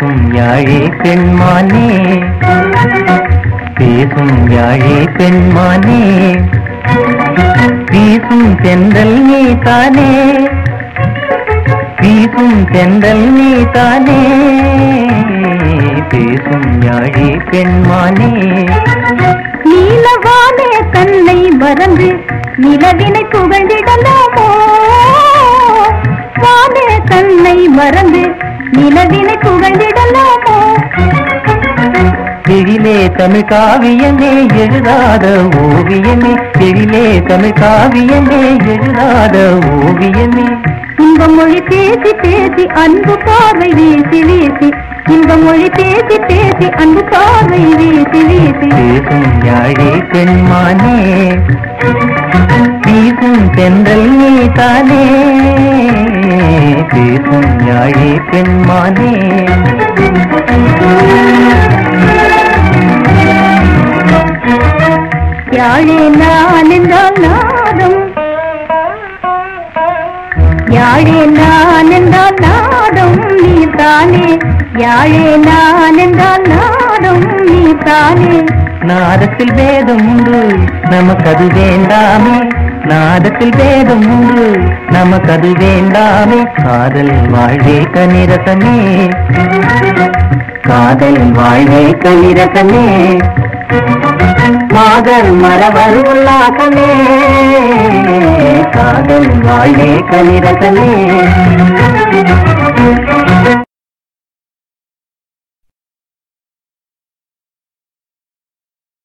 பேசும் யாழே பெண்மானே பேசும் யாழே பெண்மானே வீசும் செந்தல் நீ தானே வீசும் செந்தல் நீ தானே பேசும் யாழே பெண்மானே. நீலவானே தன்னை மறந்து நிலவினை புகழ்ந்திடலாமோ? தமிழ் காவியமே எழுதாத ஓவியமே. எழிலே தமிழ் காவியமே எழுதாத ஓவியமே. இன்ப மொழி பேசி பேசி அன்பு பார்வை வீசி வீசி. இன்ப மொழி பேசி பேசி அன்பு பார்வை வீசி வீசி. பேசும் யாழே பெண்மானே. வீசும் தென்றல் நீ தானே பேசும் யாழே பெண்மானே. யாழே நான் என்றால் நாதம் நீ தானே. யாழே நான் என்றால் நாதம் நீ தானே. நாதத்தில் வேதம் உண்டு நமக்கது வேண்டாமே. நாதத்தில் வேதம் உண்டு நமக்கது வேண்டாமே. காதல் வாழ்வே கனிரசனே. காதல் வாழ்வே கனிரசனே. மாதர் மரவர் உல்லாசமே காதல் வாழ்வே கனிரசமே